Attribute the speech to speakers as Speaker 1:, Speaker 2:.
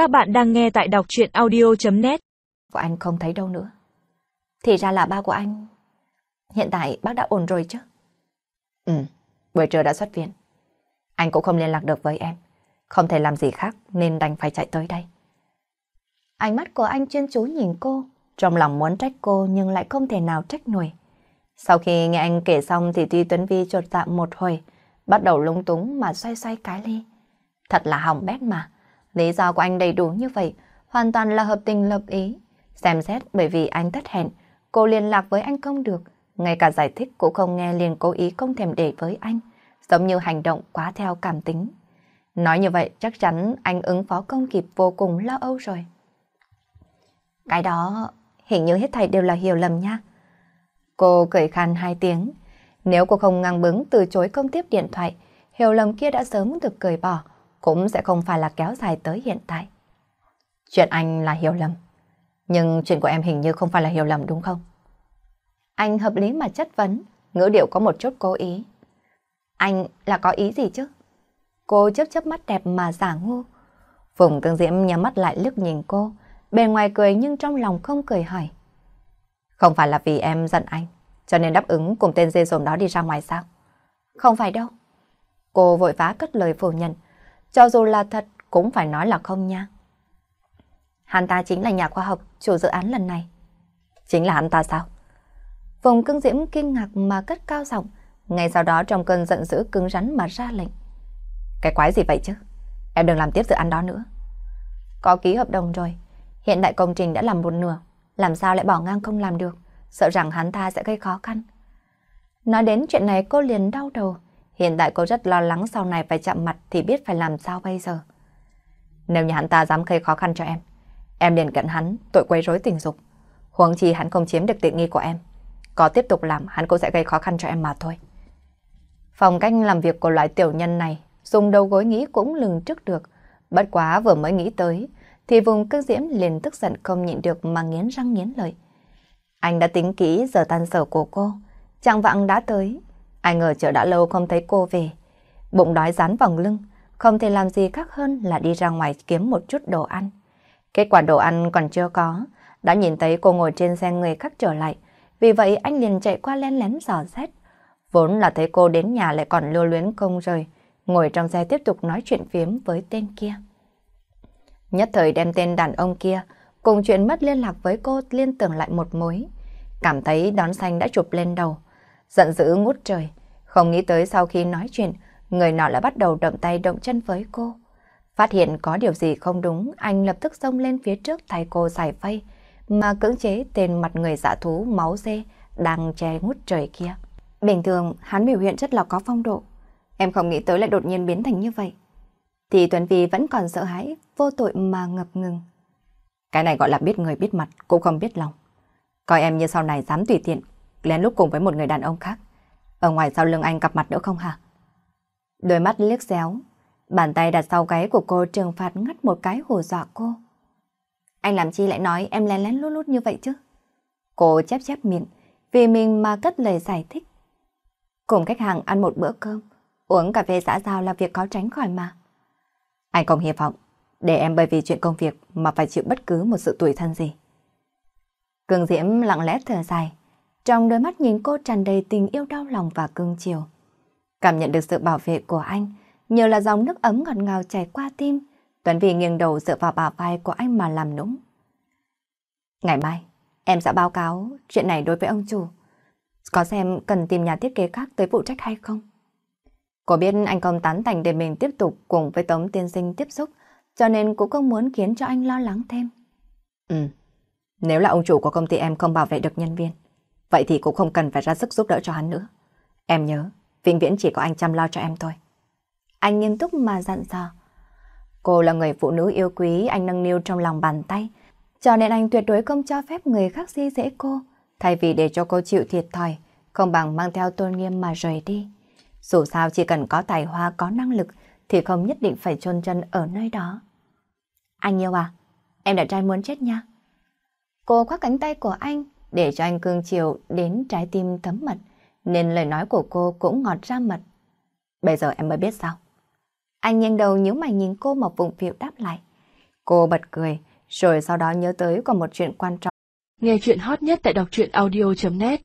Speaker 1: Các bạn đang nghe tại đọc chuyện audio.net
Speaker 2: Của anh không thấy đâu nữa. Thì ra là ba của anh. Hiện tại bác đã ổn rồi chứ?
Speaker 3: Ừ, buổi trưa đã xuất viện. Anh cũng không liên lạc được với em. Không thể làm gì khác nên đành phải chạy tới đây.
Speaker 2: Ánh mắt của anh chuyên chú nhìn cô, trong lòng muốn trách cô nhưng lại không thể nào trách nổi. Sau khi nghe anh kể xong thì Tuy Tuấn Vi chuột dạ một hồi, bắt đầu lung túng mà xoay xoay cái ly. Thật là hỏng bét mà. Lý do của anh đầy đủ như vậy, hoàn toàn là hợp tình lập ý. Xem xét bởi vì anh thất hẹn, cô liên lạc với anh không được, ngay cả giải thích cũng không nghe liền cố ý không thèm để với anh, giống như hành động quá theo cảm tính. Nói như vậy chắc chắn anh ứng phó công kịp vô cùng lo âu rồi. Cái đó hình như hết thảy đều là hiểu lầm nha. Cô cười khan hai tiếng. Nếu cô không ngang bướng từ chối công tiếp điện thoại, hiểu lầm kia đã sớm được cười bỏ, cũng sẽ không phải là kéo dài tới hiện tại. Chuyện anh là hiểu lầm, nhưng chuyện của em hình như không phải là hiểu lầm đúng không? Anh hợp lý mà chất vấn, ngữ điệu có một chút cố ý. Anh là có ý gì chứ? Cô chớp chớp mắt đẹp mà giả ngu. Phùng Tương Diễm nhắm mắt lại lướt nhìn cô, bề ngoài cười nhưng trong lòng không cười hỏi. Không phải là vì em giận anh, cho nên đáp ứng cùng tên dê dồn đó đi ra ngoài sao? Không phải đâu. Cô vội vã cất lời phủ nhận, cho dù là thật cũng phải nói là không nha. Hắn ta chính là nhà khoa học chủ dự án lần này. Chính là hắn ta sao? Vùng cưng diễm kinh ngạc mà cất cao giọng, ngay sau đó trong cơn giận dữ cứng rắn mà ra lệnh. Cái quái gì vậy chứ? Em đừng làm tiếp dự án đó nữa. Có ký hợp đồng rồi, hiện đại công trình đã làm một nửa, làm sao lại bỏ ngang không làm được, sợ rằng hắn ta sẽ gây khó khăn. Nói đến chuyện này cô liền đau đầu, hiện tại cô rất lo lắng sau này phải chạm mặt thì biết phải làm sao bây giờ. Nếu như hắn ta dám gây khó khăn cho em, em liền cận hắn tội quấy rối tình dục. Huống chi hắn không chiếm được tiện nghi của em. Có tiếp tục làm hắn cũng sẽ gây khó khăn cho em mà thôi. Phòng cách làm việc của loại tiểu nhân này dùng đầu gối nghĩ cũng lừng trước được. Bất quá vừa mới nghĩ tới thì vùng cương diễm liền tức giận không nhịn được mà nghiến răng nghiến lợi. Anh đã tính kỹ giờ tan sở của cô. Chẳng vạng đã tới. Anh ngờ chờ đã lâu không thấy cô về. Bụng đói dán vòng lưng. Không thể làm gì khác hơn là đi ra ngoài kiếm một chút đồ ăn. Kết quả đồ ăn còn chưa có. Đã nhìn thấy cô ngồi trên xe người khác trở lại. Vì vậy anh liền chạy qua len lén dò xét. Vốn là thấy cô đến nhà lại còn lưu luyến không rời. Ngồi trong xe tiếp tục nói chuyện phiếm với tên kia. Nhất thời đem tên đàn ông kia cùng chuyện mất liên lạc với cô liên tưởng lại một mối. Cảm thấy đón xanh đã chụp lên đầu. Giận dữ ngút trời. Không nghĩ tới sau khi nói chuyện, người nọ lại bắt đầu động tay động chân với cô. Phát hiện có điều gì không đúng, anh lập tức xông lên phía trước thay cô giải vây, mà cưỡng chế tên mặt người dạ thú máu dê đang che ngút trời kia. Bình thường, hắn biểu hiện rất là có phong độ. Em không nghĩ tới lại đột nhiên biến thành như vậy. Thì Tuấn Vi vẫn còn sợ hãi, vô tội mà ngập ngừng. Cái này gọi là biết người biết mặt, cũng không biết lòng. Coi em như sau này dám tùy tiện, lén lúc cùng với một người đàn ông khác. Ở ngoài sau lưng anh gặp mặt nữa không hả? Đôi mắt liếc xéo, bàn tay đặt sau gáy của cô trừng phạt ngắt một cái hù dọa cô. Anh làm chi lại nói em lén lén lút lút như vậy chứ? Cô chép chép miệng, vì mình mà cất lời giải thích. Cùng khách hàng ăn một bữa cơm, uống cà phê xã giao là việc có tránh khỏi mà. Anh không hy vọng để em bởi vì chuyện công việc mà phải chịu bất cứ một sự tủi thân gì. Cường Diễm lặng lẽ thở dài, trong đôi mắt nhìn cô tràn đầy tình yêu đau lòng và cưng chiều. Cảm nhận được sự bảo vệ của anh, nhờ là dòng nước ấm ngọt ngào chảy qua tim, Tuấn Vy nghiêng đầu dựa vào bả vai của anh mà làm nũng. Ngày mai, em sẽ báo cáo chuyện này đối với ông chủ. Có xem cần tìm nhà thiết kế khác tới phụ trách hay không? Cô biết anh không tán thành để mình tiếp tục cùng với Tống Tiên Sinh tiếp xúc, cho nên cũng không muốn khiến cho anh lo lắng thêm. Ừ, nếu là ông chủ của công ty em không bảo vệ được nhân viên, vậy thì cũng không cần phải ra sức giúp đỡ cho hắn nữa. Em nhớ, vĩnh viễn chỉ có anh chăm lo cho em thôi. Anh nghiêm túc mà dặn dò. Cô là người phụ nữ yêu quý anh nâng niu trong lòng bàn tay, cho nên anh tuyệt đối không cho phép người khác di dễ cô, thay vì để cho cô chịu thiệt thòi, không bằng mang theo tôn nghiêm mà rời đi. Dù sao chỉ cần có tài hoa, có năng lực thì không nhất định phải chôn chân ở nơi đó. Anh yêu à, em đã trai muốn chết nha. Cô khoác cánh tay của anh để cho anh cương chiều đến trái tim thấm mật, nên lời nói của cô cũng ngọt ra mật. Bây giờ em mới biết sao. Anh nghiêng đầu nhíu mày nhìn cô mà vụng phiệu đáp lại. Cô bật cười, rồi sau đó nhớ tới còn một chuyện quan trọng.
Speaker 1: Nghe chuyện hot nhất tại đọc truyện audio.net